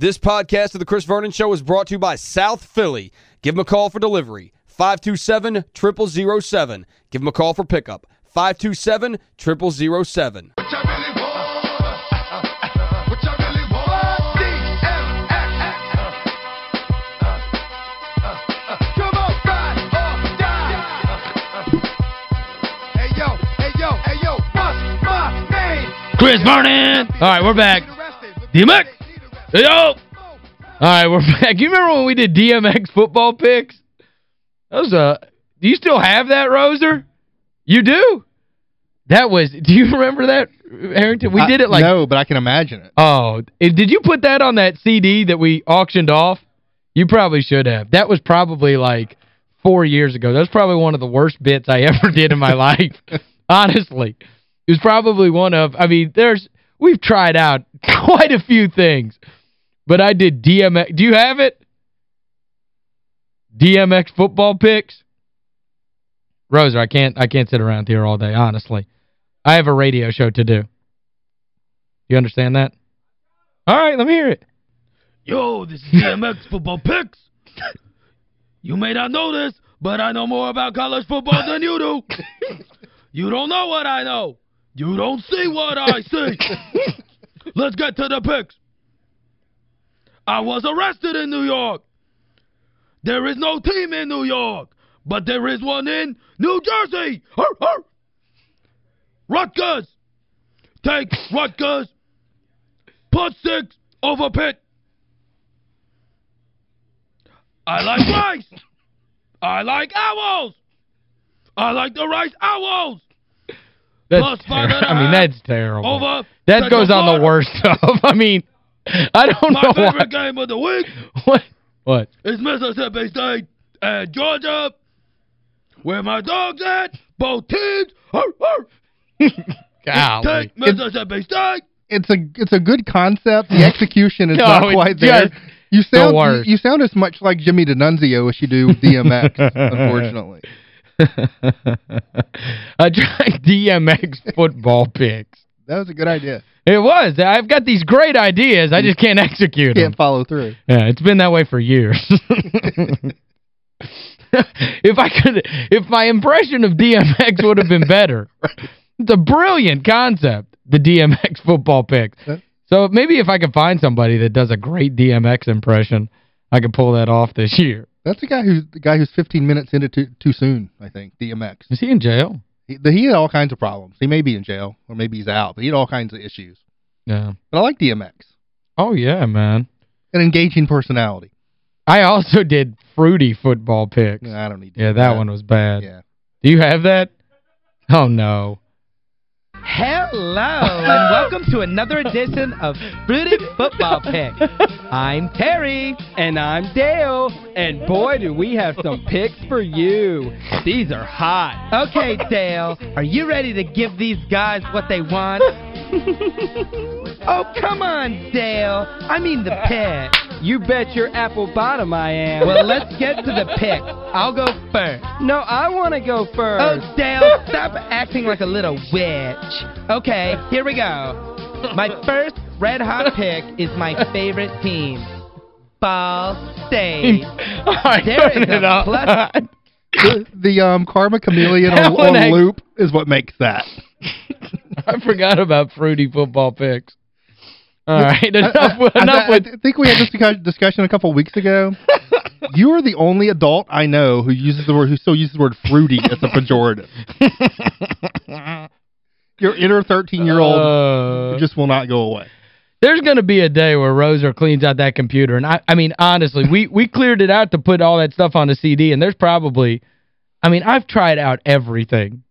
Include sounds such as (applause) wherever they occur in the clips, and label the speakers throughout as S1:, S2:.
S1: This podcast of The Chris Vernon Show is brought to you by South Philly. Give them a call for delivery. 527-0007. Give them a call for pickup. 527-0007.
S2: Chris Vernon. All right, we're back. DMX. Yo. All right, we're (laughs) back. You remember when we did DMX football picks? That was a... Do you still have that, Roser? You do? That was... Do you (laughs) remember that, Harrington? We did it like...
S3: No, but I can imagine it.
S2: Oh, did you put that on that CD that we auctioned off? You probably should have. That was probably like four years ago. That was probably one of the worst bits I (laughs) ever did in my life. Honestly. It was probably one of, I mean, there's, we've tried out quite a few things. But I did DMX. Do you have it? DMX football picks? Roser, I can't I can't sit around here all day, honestly. I have a radio show to do. You understand that? All right, let me hear it.
S4: Yo, this is DMX (laughs) football picks. You may not know this, but I know more about college football than you do. (laughs) You don't know what I know. You don't see what I see. (laughs) Let's get to the picks. I was arrested in New York. There is no team in New York, but there is one in New Jersey. Arr. Rutgers. Take Rutgers. Put six over Pitt. I like rice. I like owls. I like the rice owls.
S2: That's
S4: Plus five
S2: I mean, that's terrible.
S4: Over
S2: that goes on the worst (laughs) stuff. I mean, (laughs) I don't
S4: My
S2: know why.
S4: favorite game of the week (laughs)
S2: What? What?
S4: It's Mississippi State and Georgia. Where my dog's at, both teams. Arr, (laughs) arr.
S2: Golly.
S4: Take Mississippi State.
S3: It's a it's a good concept. The execution is
S2: No,
S3: not quite there.
S2: just
S3: You sound you, you sound as much like Jimmy D'Annunzio as you do DMX, unfortunately.
S2: I tried DMX football picks.
S3: That was a good idea.
S2: It was. I've got these great ideas. I just can't (laughs) execute them.
S3: Can't follow through.
S2: Yeah, it's been that way for years. (laughs) if I could if my impression of DMX would have been better. (laughs) It's a brilliant concept, the DMX football
S3: pick.
S2: So maybe if I could find somebody that does a great DMX impression, I could pull that off this year.
S3: That's the guy who's the guy who's 15 minutes into too, too soon, I think, DMX.
S2: Is he in jail?
S3: He, he had all kinds of problems. He may be in jail, or maybe he's out, but he had all kinds of issues.
S2: Yeah.
S3: But I like DMX.
S2: Oh, yeah, man.
S3: An engaging personality.
S2: I also (laughs) did fruity football picks.
S3: I don't need to
S2: Yeah,
S3: do
S2: that one was bad.
S3: Yeah.
S2: Do you have that? Oh, no.
S5: Hello, and welcome to another edition of Fruity Football Pick. I'm Terry. And I'm Dale. And boy, do we have some picks for you. These are hot. Okay, Dale, are you ready to give these guys what they want? (laughs) oh, come on, Dale. I mean the pick. You bet your apple bottom I am. Well, let's get to the pick. I'll go first. No, I want to go first. Oh, Dale, stop acting like a little witch. Okay, here we go. My first red-hot pick is my favorite team. Ball State.
S2: All right,
S5: There
S2: turn
S5: is a
S2: it
S5: plus- (laughs)
S3: The, the um, Karma Chameleon on,
S2: Alan
S3: on loop is what makes that. (laughs)
S2: I forgot about fruity football picks. All right, enough,
S3: I, I-
S2: enough
S3: I-
S2: with...
S3: I think we had this discussion a couple weeks ago. (laughs) you are the only adult I know who uses the word who still uses the word fruity as a pejorative. (laughs) Your inner 13-year-old
S2: Uh,
S3: just will not go away.
S2: there's going to be a day where Roser cleans out that computer. And I, I mean, honestly, we, we cleared it out to put all that stuff on a CD, and there's probably... I mean, I've tried out everything.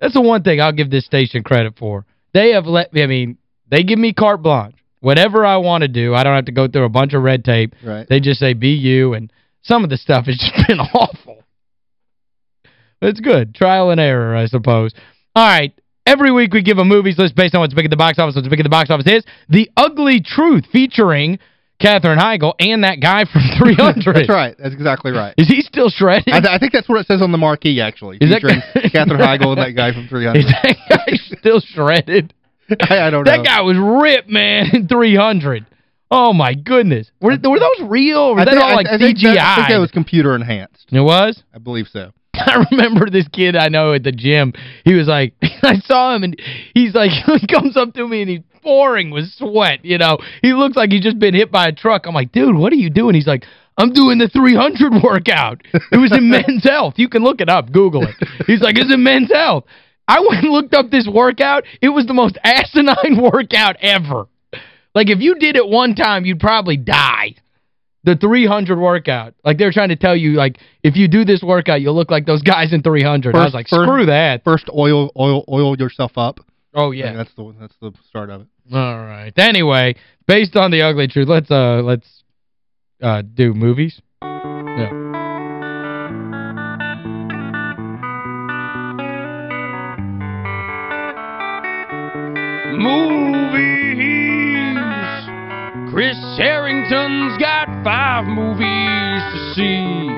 S2: That's the one thing I'll give this station credit for. They have let me, I mean, they give me carte blanche. Whatever I want to do, I don't have to go through a bunch of red tape.
S3: Right.
S2: They just say, be you, and some of the stuff has (laughs) just been awful. It's good. Trial and error, I suppose. All right. Every week we give a movies list based on what's big at the box office. What's big at the box office is The Ugly Truth, featuring Katherine Heigl and that guy from (laughs) 300.
S3: That's right. That's exactly right.
S2: Is he still shredded?
S3: I, th I think that's what it says on the marquee, actually.
S2: Is that-
S3: Katherine (laughs) Heigl and that guy from 300.
S2: Is that guy still shredded?
S3: I, (laughs) I don't know.
S2: That guy was ripped, man, in 300. Oh, my goodness. Were, were those real or was
S3: I
S2: that
S3: think-
S2: all like
S3: I think
S2: CGI?
S3: that- I think that was computer enhanced.
S2: It was?
S3: I believe so. (laughs)
S2: I remember this kid I know at the gym. He was like, (laughs) I saw him and he's like, he comes up to me and he's pouring with sweat, you know. He looks like he's just been hit by a truck. I'm like, dude, what are you doing? He's like, I'm doing the 300 workout. It was in Men's Health. You can look it up. Google it. He's like, it's in Men's Health. I went and looked up this workout. It was the most (laughs) asinine workout ever. Like, if you did it one time, you'd probably die the 300 workout. Like, they're trying to tell you, like, if you do this workout, you'll look like those guys in 300. I was
S3: First-
S2: like,
S3: first-
S2: screw that.
S3: First oil oil oil yourself up.
S2: Oh, yeah.
S3: that's the that's the start of it.
S2: All right. Anyway, based on the ugly truth, let's uh let's uh do movies.
S4: Movies. Chris Harrington's got five movies to see.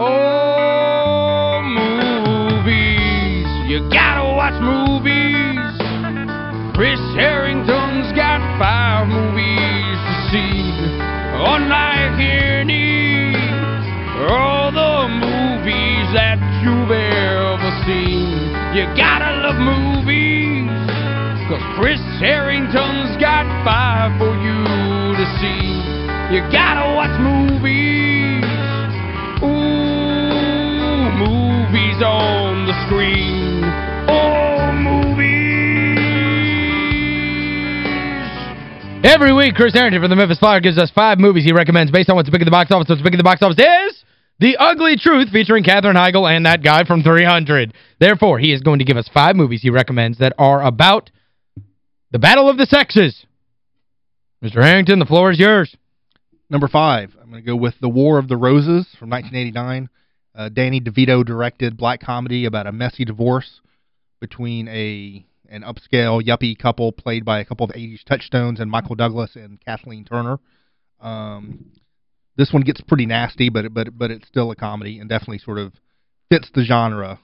S4: Oh, movies. You gotta watch movies. Chris Harrington's got five movies gotta love movies, cause Chris Harrington's got five for you to see. You gotta watch movies, ooh, movies on the screen. Oh, movies.
S2: Every week, Chris Harrington from the Memphis Flyer gives us five movies he recommends based on what's big in the box office. What's big in the box office is The Ugly Truth featuring Katherine Heigl and that guy from 300. Therefore, he is going to give us five movies he recommends that are about the battle of the sexes. Mr. Harrington, the floor is yours.
S3: Number five, I'm going to go with The War of the Roses from 1989. Uh, Danny DeVito directed black comedy about a messy divorce between a an upscale yuppie couple played by a couple of 80s touchstones and Michael Douglas and Kathleen Turner. Um, this one gets pretty nasty, but but but it's still a comedy and definitely sort of fits the genre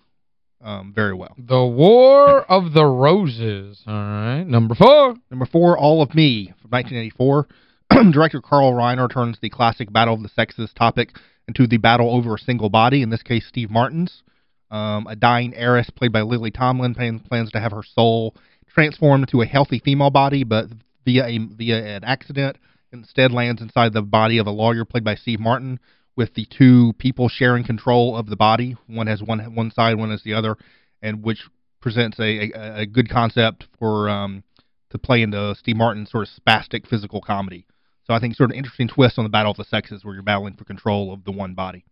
S3: um, very well.
S2: The War of the Roses. All right. Number four.
S3: Number four, All of Me from 1984. (clears throat) Director Carl Reiner turns the classic Battle of the Sexes topic into the battle over a single body, in this case Steve Martin's. Um, a dying heiress played by Lily Tomlin plan, plans to have her soul transformed into a healthy female body, but via a via an accident instead lands inside the body of a lawyer played by Steve Martin with the two people sharing control of the body. One has one one side, one has the other, and which presents a, a, a good concept for um, to play into Steve Martin's sort of spastic physical comedy. So I think sort of interesting twist on the Battle of the Sexes where you're battling for control of the one body.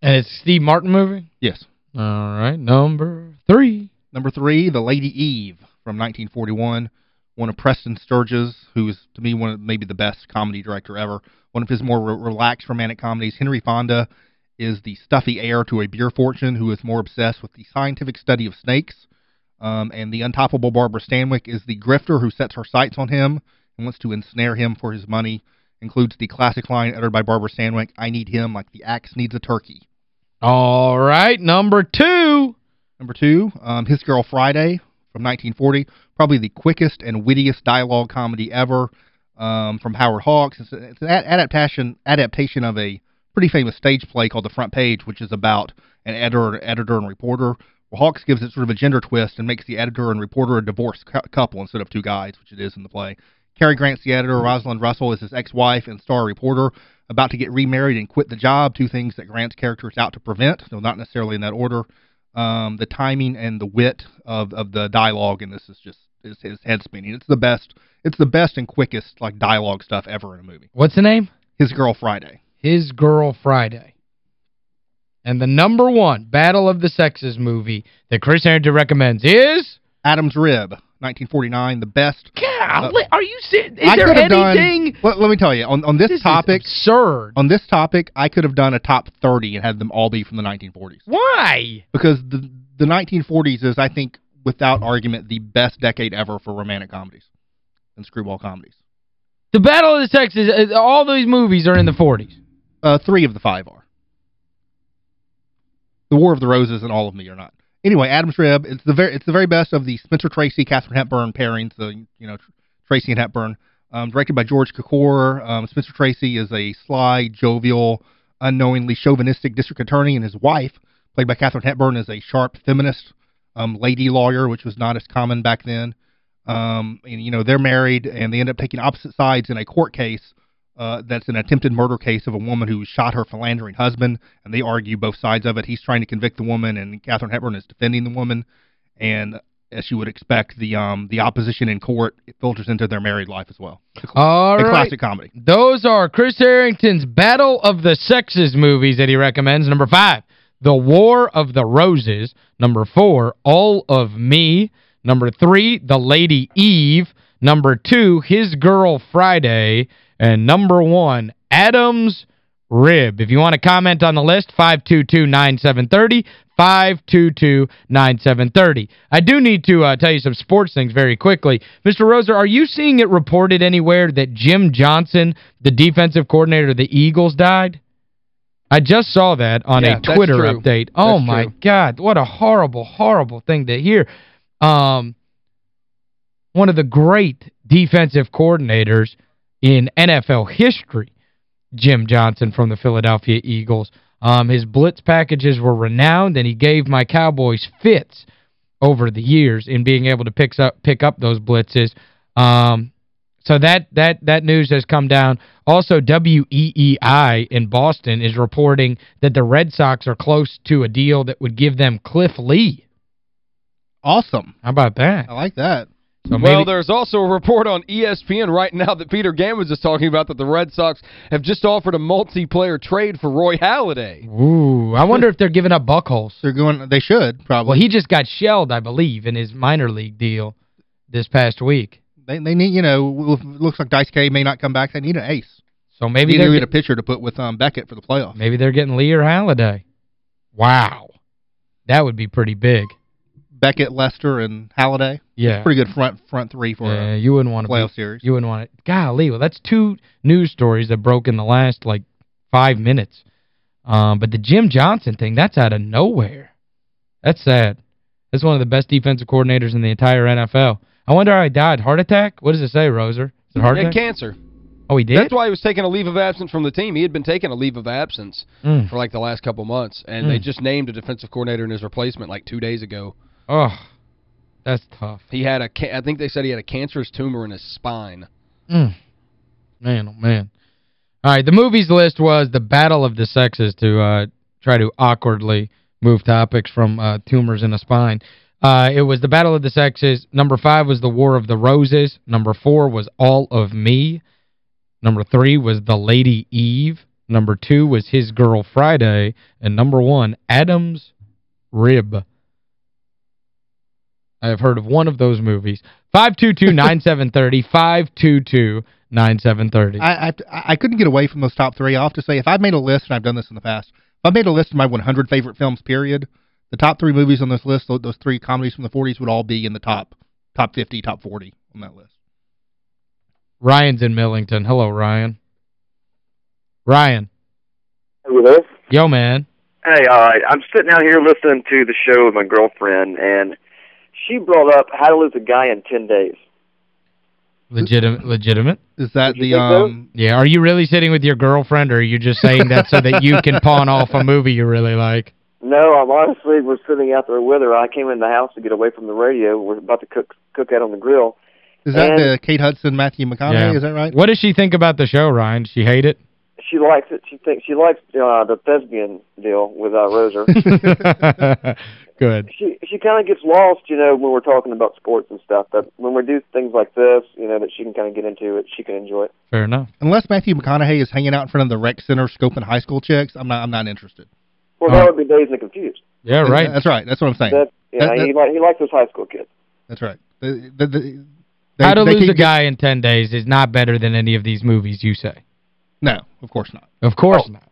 S2: And it's Steve Martin movie?
S3: Yes.
S2: All right. Number three.
S3: Number three, The Lady Eve from 1941. One of Preston Sturges, who is, to me, one of maybe the best comedy director ever. One of his more re relaxed romantic comedies. Henry Fonda is the stuffy heir to a beer fortune who is more obsessed with the scientific study of snakes. Um, and the untoppable Barbara Stanwyck is the grifter who sets her sights on him and wants to ensnare him for his money. Includes the classic line uttered by Barbara Stanwyck, I need him like the axe needs a turkey.
S2: All right. Number two.
S3: Number two, um, His Girl Friday from 1940. Probably the quickest and wittiest dialogue comedy ever um, from Howard Hawks. It's, it's an adaptation adaptation of a pretty famous stage play called The Front Page, which is about an editor, editor and reporter. Well, Hawks gives it sort of a gender twist and makes the editor and reporter a divorced cu couple instead of two guys, which it is in the play. Cary Grant's the editor. Rosalind Russell is his ex-wife and star reporter, about to get remarried and quit the job, two things that Grant's character is out to prevent, though not necessarily in that order. Um, the timing and the wit of, of the dialogue in this is just is, is head spinning. It's the best. It's the best and quickest like dialogue stuff ever in a movie.
S2: What's the name?
S3: His Girl Friday.
S2: His Girl Friday. And the number one Battle of the Sexes movie that Chris Harrington recommends is...
S3: Adam's Rib, 1949, the best.
S2: Golly, are you? Is
S3: I
S2: there anything...
S3: done. Let, let me tell you, on on this,
S2: This
S3: topic,
S2: absurd.
S3: on this topic, I could have done a top 30 and had them all be from the 1940s.
S2: Why?
S3: because the the 1940s is, I think, without argument, the best decade ever for romantic comedies and screwball comedies.
S2: The Battle of the Sexes, uh, all these movies are in the 40s.
S3: Uh, three of the five are. The War of the Roses and All of Me are not. Anyway, Adam's Rib, it's the very it's the very best of the Spencer Tracy, Katharine Hepburn pairings, the, you know, Tracy and Hepburn. Um, directed by George Cukor. Um, Spencer Tracy is a sly, jovial, unknowingly chauvinistic district attorney, and his wife, played by Katharine Hepburn, is a sharp feminist um, lady lawyer, which was not as common back then. Um, and, you know, they're married, and they end up taking opposite sides in a court case uh, that's an attempted murder case of a woman who shot her philandering husband, and they argue both sides of it. He's trying to convict the woman, and Katharine Hepburn is defending the woman. And as you would expect, the um the opposition in court it filters into their married life as well.
S2: All right.
S3: classic comedy.
S2: Those are Chris Harrington's Battle of the Sexes movies that he recommends. Number five, The War of the Roses. Number four, All of Me. Number three, The Lady Eve. Number two, His Girl Friday. And number one, Adam's Rib. If you want to comment on the list, 522-9730, 522-9730. I do need to uh, tell you some sports things very quickly. Mr. Roser, are you seeing it reported anywhere that Jim Johnson, the defensive coordinator of the Eagles, died? I just saw that on
S1: Yeah,
S2: a Twitter update. Oh,
S1: That's
S2: my
S1: true.
S2: God. What a horrible, horrible thing to hear. Um, one of the great defensive coordinators in NFL history, Jim Johnson from the Philadelphia Eagles. Um, his blitz packages were renowned, and he gave my Cowboys fits over the years in being able to pick up pick up those blitzes. Um, so that that that news has come down. Also, WEEI in Boston is reporting that the Red Sox are close to a deal that would give them Cliff Lee.
S3: Awesome.
S2: How about that?
S3: I like that.
S2: So
S1: well, there's also a report on E ESPN right now that Peter Gammons is talking about that the Red Sox have just offered a multiplayer trade for Roy Halladay.
S2: Ooh, I wonder if they're giving up Buchholz.
S3: They're going they should probably.
S2: Well, he just got shelled, I believe, in his minor league deal this past week.
S3: they they need, you know, it looks like Dice K may not come back. They need an ace.
S2: So
S3: Maybe
S2: maybe
S3: they
S2: they're
S3: need a pitcher to put with um Beckett for the playoffs.
S2: maybe they're getting Lee or Halladay. Wow. That would be pretty big.
S3: Beckett, Lester, and Halladay.
S2: Yeah.
S3: Pretty good front front three for
S2: yeah,
S3: a
S2: you wouldn't want to
S3: playoff series.
S2: You wouldn't want it. Golly, well, that's two news stories that broke in the last, like, five minutes. Um, but the Jim Johnson thing, that's out of nowhere. That's sad. That's one of the best defensive coordinators in the entire NFL. I wonder how he died. Heart attack? What does it say, Roser? Is it heart attack?
S1: cancer.
S2: Oh, he did?
S1: That's why he was taking a leave of absence from the team. He had been taking a leave of absence
S2: Mm.
S1: for like the last couple months, and
S2: Mm.
S1: they just named a defensive coordinator in his replacement like two days ago.
S2: Oh, that's tough.
S1: He had a, ca I think they said he had a cancerous tumor in his spine.
S2: Mm. Man, oh, man. All right, the movies list was The Battle of the Sexes to uh, try to awkwardly move topics from uh, tumors in the spine. Uh, it was The Battle of the Sexes. Number five was The War of the Roses. Number four was All of Me. Number three was The Lady Eve. Number two was His Girl Friday. And number one, Adam's Rib. I have heard of one of those movies. 522-9730, 522-9730.
S3: I, I I couldn't get away from those top three. I'll have to say, if I've made a list, and I've done this in the past, if I made a list of my 100 favorite films, period, the top three movies on this list, those, those three comedies from the 40s would all be in the top top 50, top 40 on that list.
S2: Ryan's in Millington. Hello, Ryan. Ryan.
S6: Are you there?
S2: Yo, man.
S6: Hey, all right. I'm sitting out here listening to the show with my girlfriend, and she brought up how to lose a guy in 10 days.
S2: Legitimate. Legitimate?
S3: Is that the
S6: think so?
S3: um
S2: Yeah, are you really sitting with your girlfriend, or are you just saying that so that you can pawn off a movie you really like?
S6: No, I'm honestly was sitting out there with her. I came in the house to get away from the radio. We're about to cook cook that on the grill.
S3: is that
S6: And-
S3: the Kate Hudson, Matthew McConaughey,
S2: Yeah.
S3: is that right?
S2: What does she think about the show, Ryan? Does she hate it?
S6: She likes it. She thinks she likes uh, the thespian deal with uh, Roser. (laughs)
S2: Good.
S6: she she kind of gets lost, you know, when we're talking about sports and stuff. But when we do things like this, you know, that she can kind of get into it, she can enjoy it.
S2: Fair enough.
S3: Unless Matthew McConaughey is hanging out in front of the rec center scoping high school chicks, I'm not I'm not interested.
S6: Well,
S2: Uh,
S6: that would be Dazed and Confused.
S2: Yeah, right.
S3: That's right. That's what I'm saying.
S6: That, yeah,
S3: That- that-
S6: he like he likes those high school kids.
S3: That's right. The, the, the, they,
S2: How to Lose a Guy in 10 Days is not better than any of these movies, you say.
S3: No, of course not.
S2: Of course
S6: Oh.
S2: not.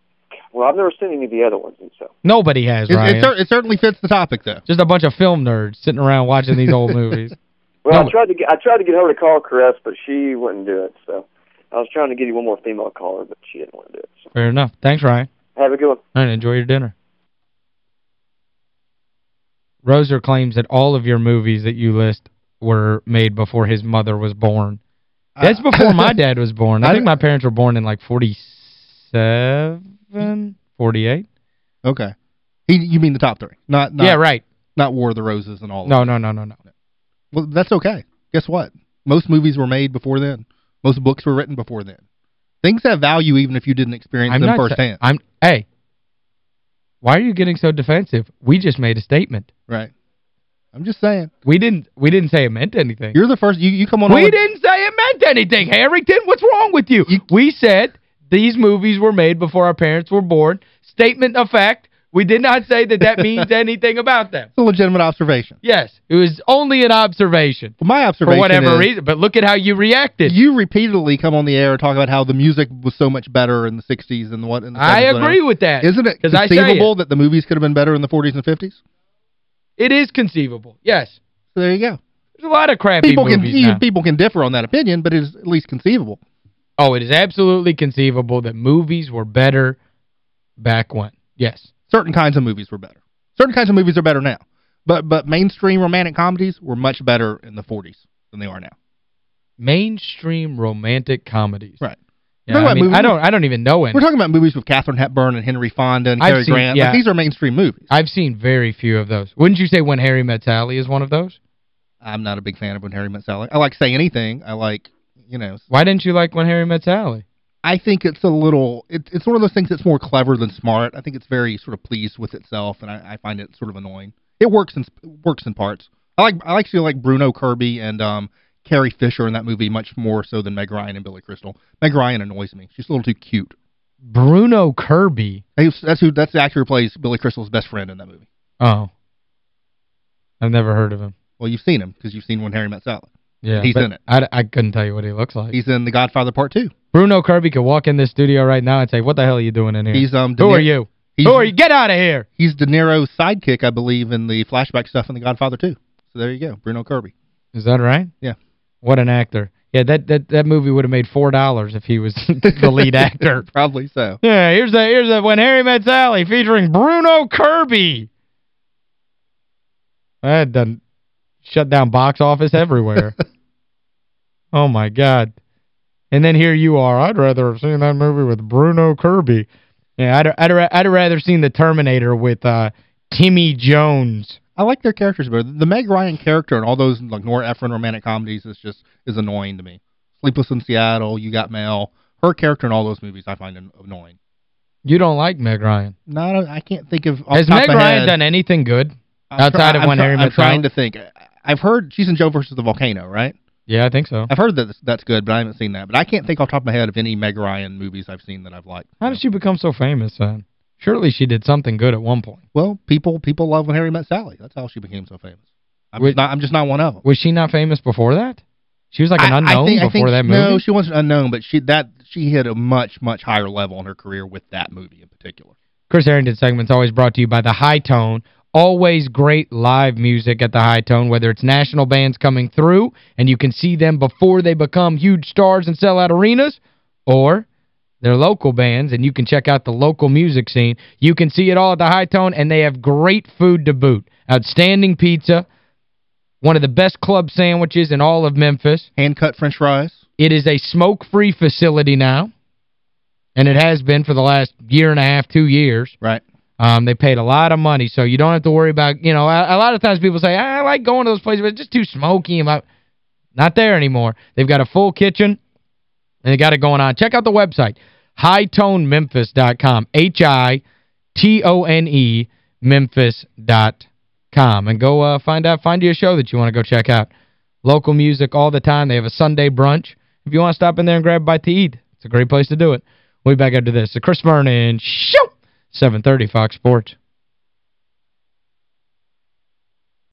S6: Well, I've never seen any of the other ones, and so.
S2: Nobody has,
S3: It,
S2: Ryan.
S3: it, cer- it certainly fits the topic, though.
S2: Just a bunch of film nerds sitting around watching these old (laughs) movies.
S6: Well,
S2: No.
S6: I tried to get I tried to get her to call Chris, but she wouldn't do it. So I was trying to get you one more female caller, but she didn't want to do it. So
S2: Fair enough. Thanks, Ryan.
S6: have a good one.
S2: All right, enjoy your dinner. Roser claims that all of your movies that you list were made before his mother was born. That's before my (laughs) dad was born. I,
S3: I
S2: think my parents were born in like 47, 48.
S3: Okay. He, you mean the top three, not not
S2: yeah, right.
S3: not War of the Roses and all. of
S2: No, no, no, no, no.
S3: Well, that's okay. Guess what? Most movies were made before then. Most books were written before then. Things have value even if you didn't experience
S2: I'm
S3: them firsthand.
S2: I'm hey. Why are you getting so defensive? We just made a statement.
S3: right. I'm just saying.
S2: We didn't we didn't say it meant anything.
S3: You're the first you you come on
S2: We didn't say it meant anything, Harrington. What's wrong with you? We said these movies were made before our parents were born. Statement of fact. We did not say that that means (laughs) anything about them.
S3: It's a legitimate observation.
S2: Yes, it was only an observation.
S3: Well, my observation
S2: For whatever
S3: is
S2: reason. But look at how you reacted.
S3: You repeatedly come on the air and talk about how the music was so much better in the 60s and what in the 70s.
S2: I agree with that.
S3: Isn't it conceivable that the movies could have been better in the 40s and 50s?
S2: It is conceivable. Yes.
S3: So there you go.
S2: There's a lot of crappy
S3: People can
S2: now.
S3: people can differ on that opinion, but it is at least conceivable.
S2: Oh, it is absolutely conceivable that movies were better back when. Yes.
S3: Certain kinds of movies were better. Certain kinds of movies are better now. But but mainstream romantic comedies were much better in the 40s than they are now.
S2: Mainstream romantic comedies.
S3: Right.
S2: Yeah, I, mean, I don't I don't even know any.
S3: We're talking about movies with Katharine Hepburn and Henry Fonda and
S2: I've
S3: Cary
S2: seen-
S3: Grant.
S2: yeah.
S3: Like, these are mainstream movies.
S2: I've seen very few of those. Wouldn't you say When Harry Met Sally is one of those?
S3: I'm not a big fan of When Harry Met Sally. I like Say Anything. I like, you know,
S2: Why didn't you like When Harry Met Sally?
S3: I think it's a little, it, it's one of those things that's more clever than smart. I think it's very sort of pleased with itself, and I, I find it sort of annoying. It works in works in parts. I like I actually like Bruno Kirby and um Carrie Fisher in that movie much more so than Meg Ryan and Billy Crystal. Meg Ryan annoys me. She's a little too cute.
S2: Bruno Kirby.
S3: Hey, That's who that's the actor who plays Billy Crystal's best friend in that movie.
S2: Oh. I've never heard of him.
S3: Well, you've seen him because you've seen When Harry Met Sally.
S2: Yeah,
S3: He's in it.
S2: I, I couldn't tell you what he looks like.
S3: He's in The Godfather Part 2.
S2: Bruno Kirby could walk in this studio right now and say, what the hell are you doing in here?
S3: He's um De
S2: Who are you?
S3: He's,
S2: Who are you? Get out of here.
S3: He's De Niro's sidekick, I believe, in the flashback stuff in The Godfather 2. So there you go, Bruno Kirby.
S2: Is that right?
S3: Yeah.
S2: What an actor. Yeah, that that that movie would have made $4 if he was (laughs) the lead actor. (laughs)
S3: Probably so.
S2: Yeah, here's a here's a When Harry Met Sally featuring Bruno Kirby. That done shut down box office everywhere. (laughs) oh my god. And then here you are. I'd rather have seen that movie with Bruno Kirby. Yeah, I'd I'd, I'd rather seen The Terminator with uh Timmy Jones.
S3: I like their characters better. The Meg Ryan character and all those like Nora Ephron romantic comedies is just is annoying to me. Sleepless in Seattle, You Got Mail. Her character in all those movies I find annoying.
S2: You don't like Meg Ryan.
S3: Not I can't think of
S2: Has Meg
S3: of
S2: Ryan
S3: head.
S2: done anything good?
S3: I'm
S2: outside of
S3: I'm
S2: When Harry
S3: I'm trying to think. I've heard she's in Joe versus the Volcano, right?
S2: Yeah, I think so.
S3: I've heard that that's- that's good, but I haven't seen that. But I can't think off the top of my head of any Meg Ryan movies I've seen that I've liked.
S2: How did she become so famous then? Surely she did something good at one point.
S3: Well, people people love when Harry met Sally. That's how she became so famous. I'm,
S2: Wait-
S3: just, not, I'm just not one of them.
S2: Was she not famous before that? She was like an
S3: I- I
S2: unknown
S3: think- I
S2: before
S3: think-
S2: that movie?
S3: No, she wasn't unknown, but she that she hit a much, much higher level in her career with that movie in particular.
S2: Chris Harrington segment's always brought to you by The Hi-Tone. Always great live music at The Hi-Tone, whether it's national bands coming through and you can see them before they become huge stars and sell out arenas, or they're local bands and you can check out the local music scene. You can see it all at The Hi-Tone, and they have great food to boot. Outstanding pizza, one of the best club sandwiches in all of Memphis.
S3: Hand-cut french fries.
S2: It is a smoke-free facility now, and it has been for the last year and a half, two years.
S3: Right.
S2: Um, they paid a lot of money, so you don't have to worry about, you know, a, a lot of times people say, I like going to those places, but it's just too smoky. About Not there anymore. They've got a full kitchen, and they got it going on. Check out the website, hitonememphis.com, H-I-T-O-N-E, memphis.com, and go uh, find out, find you a show that you want to go check out. Local music all the time. They have a Sunday brunch. If you want to stop in there and grab a bite to eat, it's a great place to do it. We'll be back after this. The Chris Vernon Show, 730 Fox Sports.